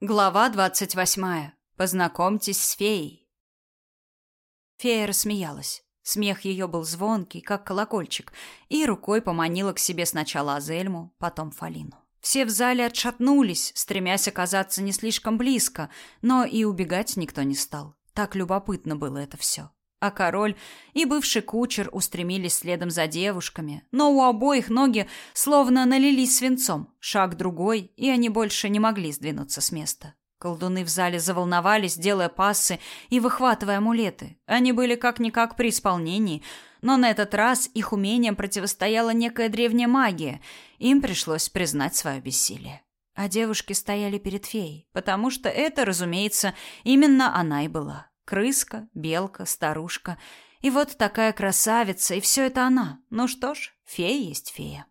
Глава двадцать восьмая. Познакомьтесь с феей. Фея рассмеялась. Смех ее был звонкий, как колокольчик, и рукой поманила к себе сначала Азельму, потом Фалину. Все в зале отшатнулись, стремясь оказаться не слишком близко, но и убегать никто не стал. Так любопытно было это все. А король и бывший кучер устремились следом за девушками, но у обоих ноги словно налились свинцом. Шаг другой, и они больше не могли сдвинуться с места. Колдуны в зале заволновались, делая пассы и выхватывая амулеты. Они были как-никак при исполнении, но на этот раз их умением противостояла некая древняя магия. Им пришлось признать свое бессилие. А девушки стояли перед феей, потому что это, разумеется, именно она и была. Крыска, белка, старушка. И вот такая красавица, и все это она. Ну что ж, фея есть фея.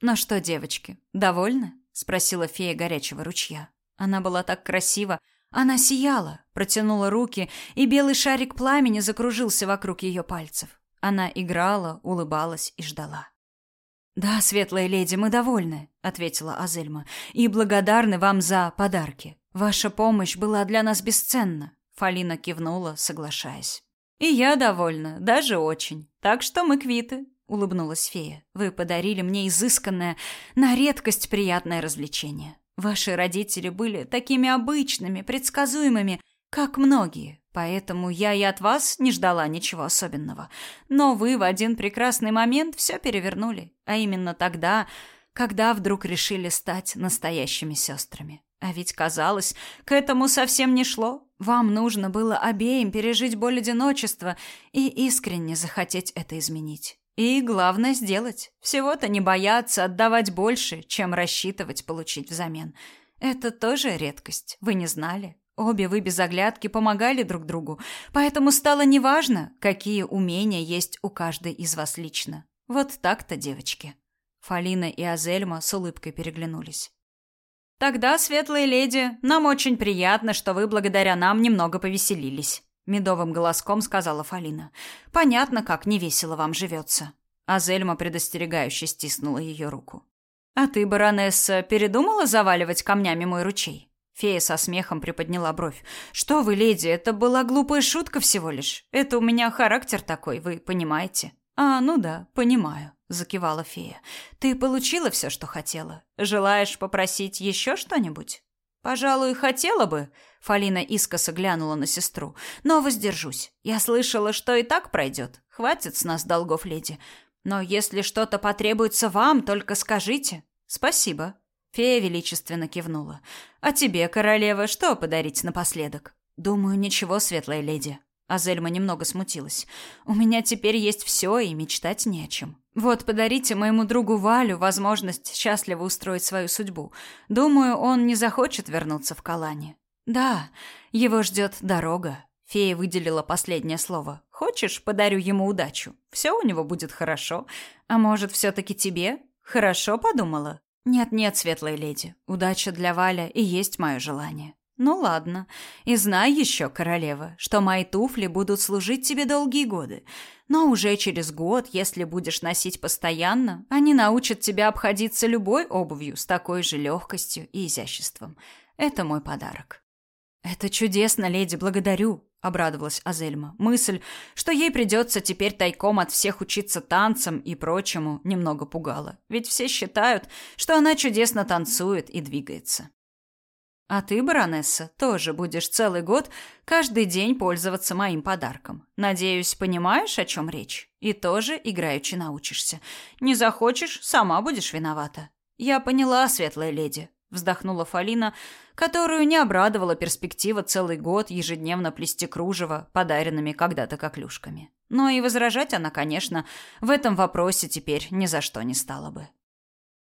«Ну что, девочки, довольны?» — спросила фея горячего ручья. Она была так красива, она сияла, протянула руки, и белый шарик пламени закружился вокруг ее пальцев. Она играла, улыбалась и ждала. «Да, светлая леди, мы довольны», — ответила Азельма, — «и благодарны вам за подарки. Ваша помощь была для нас бесценна. Фалина кивнула, соглашаясь. И я довольна, даже очень. Так что мы квиты, улыбнулась фея. Вы подарили мне изысканное, на редкость приятное развлечение. Ваши родители были такими обычными, предсказуемыми, как многие. Поэтому я и от вас не ждала ничего особенного. Но вы в один прекрасный момент все перевернули, а именно тогда, когда вдруг решили стать настоящими сестрами. А ведь казалось, к этому совсем не шло. Вам нужно было обеим пережить боль одиночества и искренне захотеть это изменить. И главное сделать. Всего-то не бояться отдавать больше, чем рассчитывать получить взамен. Это тоже редкость. Вы не знали? Обе вы без оглядки помогали друг другу, поэтому стало неважно, какие умения есть у каждой из вас лично. Вот так-то, девочки. Фалина и Азельма с улыбкой переглянулись. Тогда, светлые леди, нам очень приятно, что вы благодаря нам немного повеселились, медовым голоском сказала Фалина. Понятно, как невесело вам живется. А Зельма предостерегающе стиснула ее руку. А ты, баронесса, передумала заваливать камнями мой ручей? Фея со смехом приподняла бровь. Что вы, леди, это была глупая шутка всего лишь. Это у меня характер такой, вы понимаете? А, ну да, понимаю закивала фея. Ты получила все, что хотела. Желаешь попросить еще что-нибудь? Пожалуй, хотела бы, Фалина искоса глянула на сестру. Но воздержусь. Я слышала, что и так пройдет. Хватит с нас долгов, леди. Но если что-то потребуется вам, только скажите. Спасибо. Фея величественно кивнула. А тебе, королева, что подарить напоследок? Думаю, ничего, светлая леди. Азельма немного смутилась. У меня теперь есть все, и мечтать не о чем. Вот подарите моему другу Валю возможность счастливо устроить свою судьбу. Думаю, он не захочет вернуться в Калане. Да, его ждет дорога. Фея выделила последнее слово. Хочешь, подарю ему удачу. Все у него будет хорошо. А может, все-таки тебе? Хорошо подумала? Нет-нет, светлая леди. Удача для Валя и есть мое желание. Ну ладно. И знай еще, королева, что мои туфли будут служить тебе долгие годы. Но уже через год, если будешь носить постоянно, они научат тебя обходиться любой обувью с такой же легкостью и изяществом. Это мой подарок. Это чудесно, леди, благодарю, обрадовалась Азельма. Мысль, что ей придется теперь тайком от всех учиться танцам и прочему, немного пугала. Ведь все считают, что она чудесно танцует и двигается. А ты, баронесса, тоже будешь целый год каждый день пользоваться моим подарком. Надеюсь, понимаешь, о чем речь? И тоже играючи научишься. Не захочешь, сама будешь виновата. Я поняла, светлая леди, вздохнула Фалина, которую не обрадовала перспектива целый год ежедневно плести кружево подаренными когда-то коклюшками. Но и возражать она, конечно, в этом вопросе теперь ни за что не стала бы.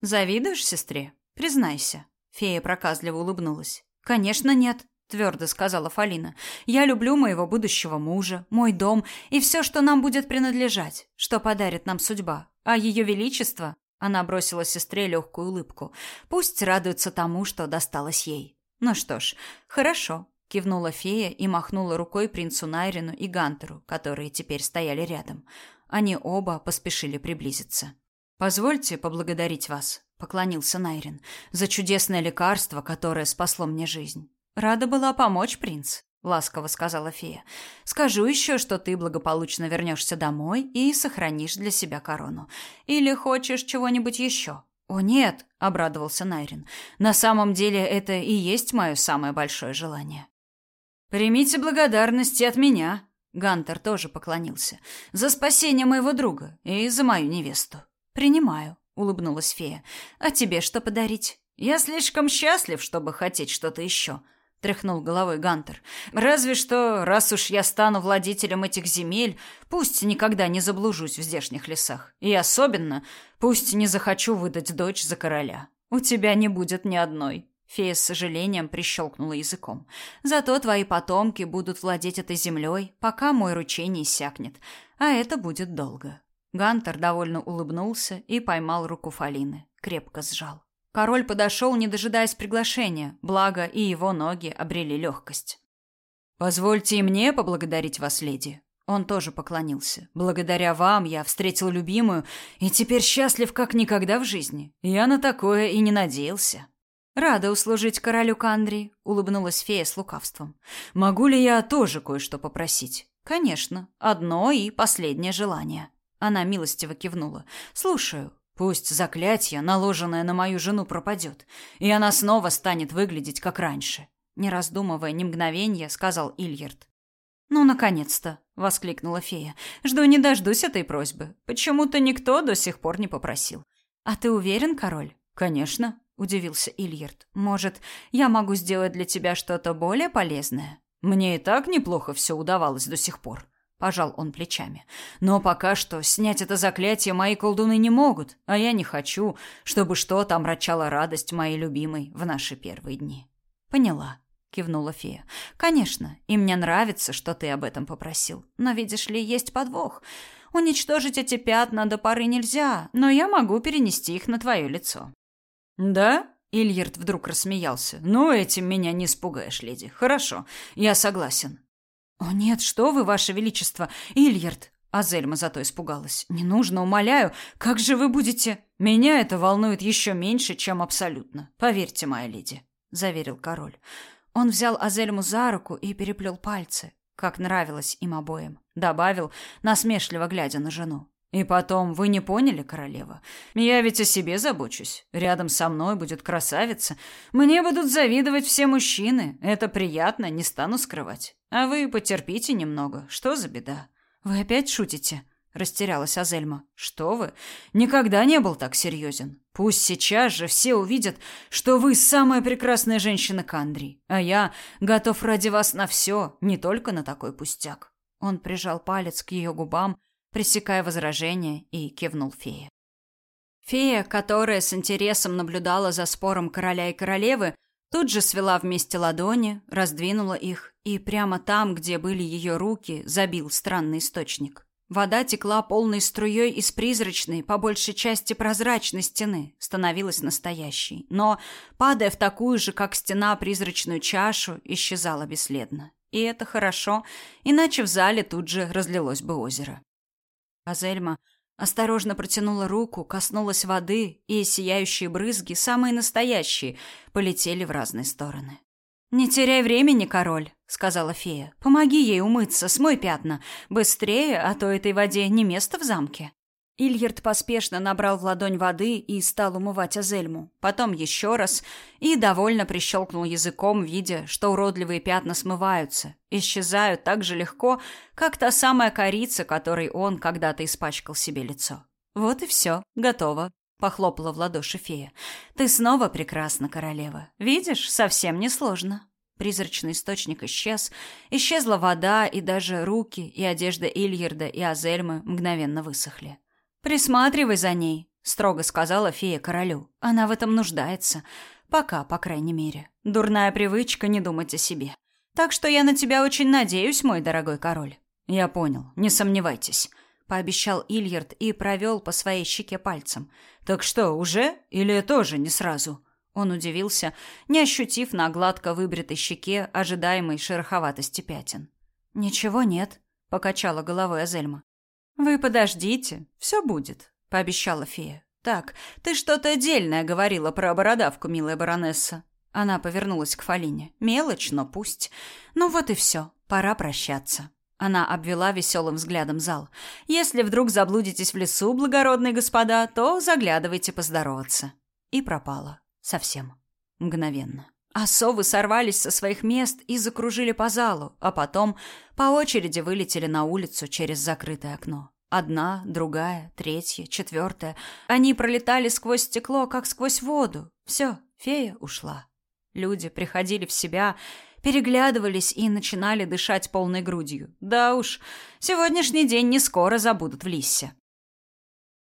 Завидуешь сестре? Признайся. Фея проказливо улыбнулась. «Конечно нет», — твердо сказала Фалина. «Я люблю моего будущего мужа, мой дом и все, что нам будет принадлежать, что подарит нам судьба. А ее величество...» Она бросила сестре легкую улыбку. «Пусть радуется тому, что досталось ей». «Ну что ж, хорошо», — кивнула фея и махнула рукой принцу Найрину и Гантеру, которые теперь стояли рядом. Они оба поспешили приблизиться. «Позвольте поблагодарить вас», поклонился Найрин, за чудесное лекарство, которое спасло мне жизнь. Рада была помочь, принц, ласково сказала фея. Скажу еще, что ты благополучно вернешься домой и сохранишь для себя корону. Или хочешь чего-нибудь еще? О нет, обрадовался Найрин. На самом деле это и есть мое самое большое желание. Примите благодарности от меня, Гантер тоже поклонился. За спасение моего друга и за мою невесту. Принимаю, улыбнулась фея. А тебе что подарить? Я слишком счастлив, чтобы хотеть что-то еще тряхнул головой Гантер. Разве что, раз уж я стану владетелем этих земель, пусть никогда не заблужусь в здешних лесах. И особенно, пусть не захочу выдать дочь за короля. У тебя не будет ни одной. Фея с сожалением прищелкнула языком. Зато твои потомки будут владеть этой землей, пока мой ручей не иссякнет. А это будет долго. Гантер довольно улыбнулся и поймал руку Фалины, крепко сжал. Король подошел, не дожидаясь приглашения, благо и его ноги обрели легкость. «Позвольте и мне поблагодарить вас, леди». Он тоже поклонился. «Благодаря вам я встретил любимую и теперь счастлив как никогда в жизни. Я на такое и не надеялся». «Рада услужить королю Кандри», — улыбнулась фея с лукавством. «Могу ли я тоже кое-что попросить?» «Конечно. Одно и последнее желание». Она милостиво кивнула. «Слушаю». Пусть заклятие, наложенное на мою жену, пропадет, и она снова станет выглядеть как раньше. Не раздумывая ни мгновения, сказал Ильярд. «Ну, наконец-то!» — воскликнула фея. «Жду не дождусь этой просьбы. Почему-то никто до сих пор не попросил. А ты уверен, король?» «Конечно», — удивился Ильярд. «Может, я могу сделать для тебя что-то более полезное?» «Мне и так неплохо все удавалось до сих пор», Пожал он плечами. Но пока что снять это заклятие мои колдуны не могут, а я не хочу, чтобы что-то омрачало радость моей любимой в наши первые дни. Поняла, кивнула фея. Конечно, и мне нравится, что ты об этом попросил. Но видишь ли, есть подвох. Уничтожить эти пятна до поры нельзя, но я могу перенести их на твое лицо. Да? Ильярд вдруг рассмеялся. Ну, этим меня не испугаешь, леди. Хорошо, я согласен. «О нет, что вы, ваше величество! Ильярд!» Азельма зато испугалась. «Не нужно, умоляю. Как же вы будете...» «Меня это волнует еще меньше, чем абсолютно. Поверьте, моя леди», — заверил король. Он взял Азельму за руку и переплел пальцы, как нравилось им обоим. Добавил, насмешливо глядя на жену. И потом, вы не поняли, королева? Я ведь о себе забочусь. Рядом со мной будет красавица. Мне будут завидовать все мужчины. Это приятно, не стану скрывать. А вы потерпите немного. Что за беда? Вы опять шутите? Растерялась Азельма. Что вы? Никогда не был так серьезен. Пусть сейчас же все увидят, что вы самая прекрасная женщина Кандри, а я готов ради вас на все, не только на такой пустяк. Он прижал палец к ее губам, пресекая возражения, и кивнул фее. Фея, которая с интересом наблюдала за спором короля и королевы, тут же свела вместе ладони, раздвинула их, и прямо там, где были ее руки, забил странный источник. Вода текла полной струей из призрачной, по большей части прозрачной стены, становилась настоящей, но, падая в такую же, как стена, призрачную чашу, исчезала бесследно. И это хорошо, иначе в зале тут же разлилось бы озеро. Азельма осторожно протянула руку, коснулась воды, и сияющие брызги, самые настоящие, полетели в разные стороны. «Не теряй времени, король», — сказала фея. «Помоги ей умыться, смой пятна. Быстрее, а то этой воде не место в замке». Ильярд поспешно набрал в ладонь воды и стал умывать Азельму. Потом еще раз и довольно прищелкнул языком, видя, что уродливые пятна смываются, исчезают так же легко, как та самая корица, которой он когда-то испачкал себе лицо. «Вот и все, готово», — похлопала в ладоши фея. «Ты снова прекрасна, королева. Видишь, совсем несложно». Призрачный источник исчез, исчезла вода, и даже руки и одежда Ильярда и Азельмы мгновенно высохли. «Присматривай за ней», — строго сказала фея королю. «Она в этом нуждается. Пока, по крайней мере. Дурная привычка не думать о себе. Так что я на тебя очень надеюсь, мой дорогой король». «Я понял, не сомневайтесь», — пообещал Ильярд и провел по своей щеке пальцем. «Так что, уже? Или тоже не сразу?» Он удивился, не ощутив на гладко выбритой щеке ожидаемой шероховатости пятен. «Ничего нет», — покачала головой Азельма. «Вы подождите, все будет», — пообещала фея. так, ты что-то дельное говорила про бородавку, милая баронесса». Она повернулась к Фалине. «Мелочь, но пусть. Ну вот и все. Пора прощаться». Она обвела веселым взглядом зал. «Если вдруг заблудитесь в лесу, благородные господа, то заглядывайте поздороваться». И пропала. Совсем. Мгновенно. А совы сорвались со своих мест и закружили по залу, а потом по очереди вылетели на улицу через закрытое окно. Одна, другая, третья, четвертая. Они пролетали сквозь стекло, как сквозь воду. Все, фея ушла. Люди приходили в себя, переглядывались и начинали дышать полной грудью. Да уж, сегодняшний день не скоро забудут в Лиссе.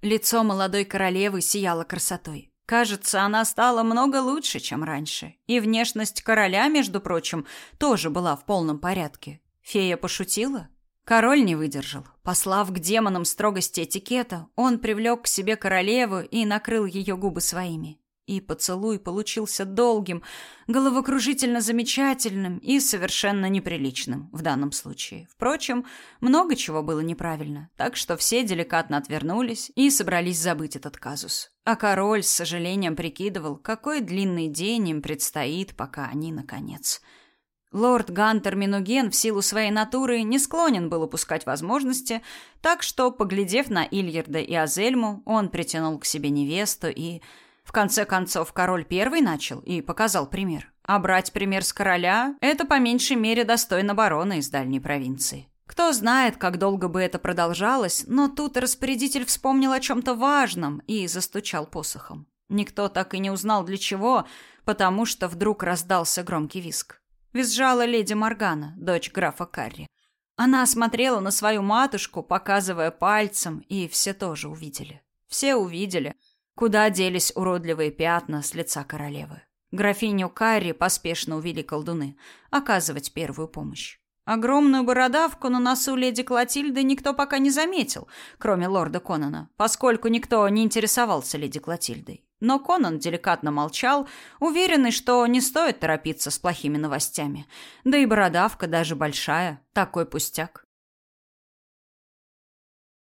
Лицо молодой королевы сияло красотой. Кажется, она стала много лучше, чем раньше. И внешность короля, между прочим, тоже была в полном порядке. Фея пошутила? Король не выдержал. Послав к демонам строгости этикета, он привлек к себе королеву и накрыл ее губы своими. И поцелуй получился долгим, головокружительно замечательным и совершенно неприличным в данном случае. Впрочем, много чего было неправильно, так что все деликатно отвернулись и собрались забыть этот казус. А король с сожалением прикидывал, какой длинный день им предстоит, пока они, наконец... Лорд Гантер Минуген в силу своей натуры не склонен был упускать возможности, так что, поглядев на Ильярда и Азельму, он притянул к себе невесту и в конце концов, король первый начал и показал пример. А брать пример с короля – это по меньшей мере достойно барона из дальней провинции. Кто знает, как долго бы это продолжалось, но тут распорядитель вспомнил о чем-то важном и застучал посохом. Никто так и не узнал для чего, потому что вдруг раздался громкий визг. Визжала леди Моргана, дочь графа Карри. Она смотрела на свою матушку, показывая пальцем, и все тоже увидели. Все увидели – Куда делись уродливые пятна с лица королевы? Графиню Карри поспешно увели колдуны оказывать первую помощь. Огромную бородавку на носу леди Клотильды никто пока не заметил, кроме лорда Конана, поскольку никто не интересовался леди Клотильдой. Но Конан деликатно молчал, уверенный, что не стоит торопиться с плохими новостями. Да и бородавка даже большая, такой пустяк.